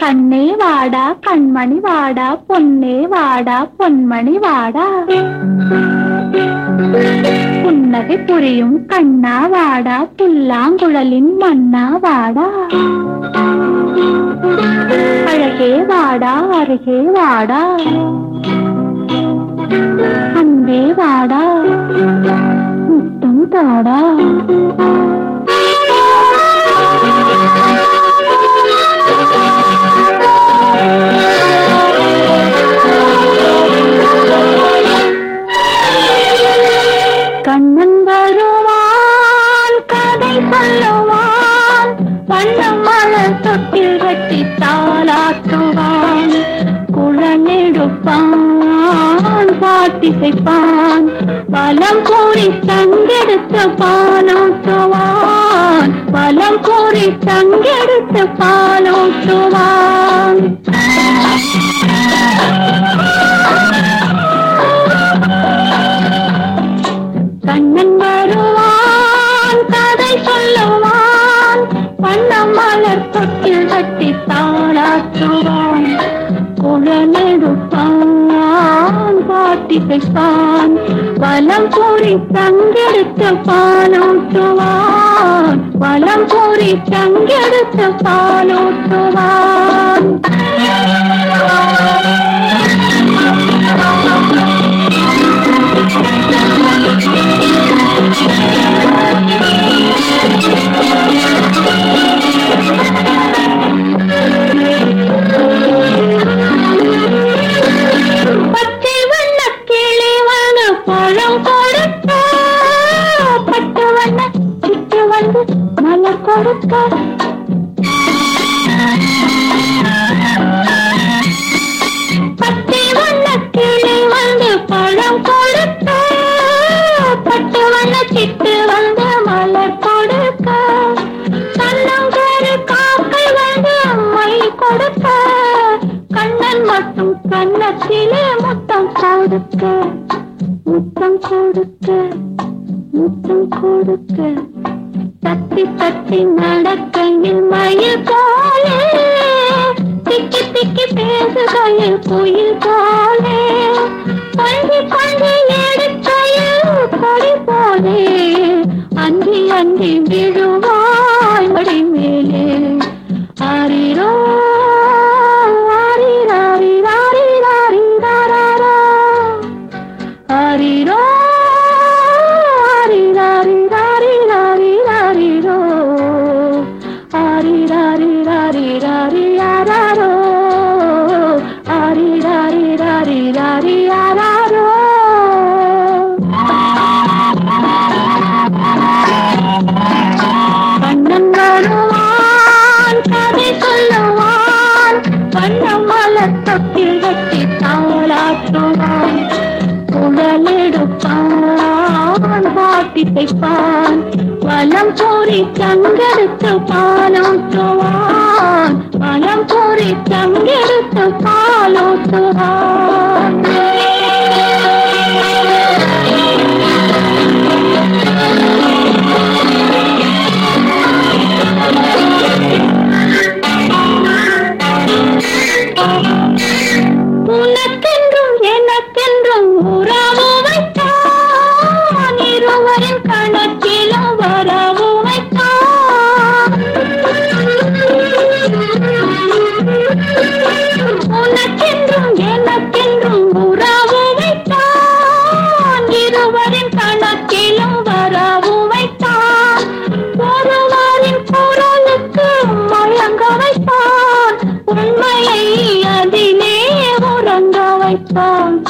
கண்ணே வாடா கண்மணி வாடா பொன்னே வாடா பொன்மணி வாடா. புன்னகை புரியும் கண்ணா வாடா புல்லாங்குழலின் மண்ணா வாடா. அழகே வாடா அருகே வாடா. அன்பே வாடா. முத்தம் தாடா. கண்ணன் வருவான் கதை சொல்லுவான் வண்ணம் மலர் தொட்டில் கட்டி இசைப்பான். பலம் கூறி தங்கெடுத்த பாலோட்டுவான் பலம் கூறி தங்கெடுத்த பாலோட்டுவான் பாட்டி வைப்பான் வலம் கூறி தங்கெடுத்த பாலூட்டுவான். வலம் கூறி தங்கெடுத்த பாலூட்டுவான். கண்ணத்திலே முத்தம் கொடுக்க. முத்தம் கொடுக்க. முத்தம் கொடுக்க. தத்தி தத்தி நடக்கையில் மயில் போலே. திக்கி திக்கி பேசுகையில் புயல் போலே. பள்ளி பள்ளி எடுக்கையில் கொடி போலே. அஞ்சி அஞ்சி விழுவாய் மடி மேலே ஆரிரோ ஆரிரோ ஆரிரோ திகைப்பான் வலம் கோரி தங்கெடுத்து பாலம் தோவான் வலம் கோரி தங்கெடுத்து பாலம் வைத்தான்.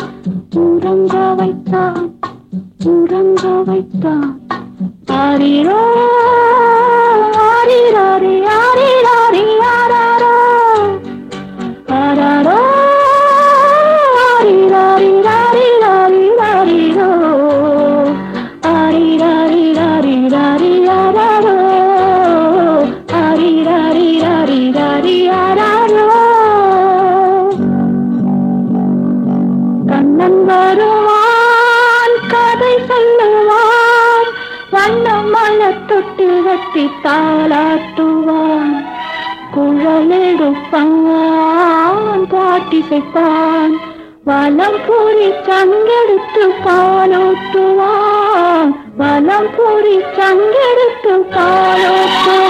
உறங்க வைத்தான். உறங்க வைத்தான். ஆரிரோ ஆரிராரி ஆரிராரி ஆராரோ. ஆராரோ ஆரிராரி ராரி ராரி ராரிரோ ஆரிராரி ராரி ராரி ஆராரோ. ஆரிராரி ராரி ராரி ஆராரோ. அவன் வருவான் கதை சொல்லுவான் வண்ணம் மலர் தொட்டில் வெட்டி தாளாட்டுவான். குழலெடுப்பான் பாட்டிசைப்பான் வலம் பூரி சங்கெடுத்து பாலோட்டுவான். வலம் பூரி சங்கெடுத்து பாலோட்டுவான்.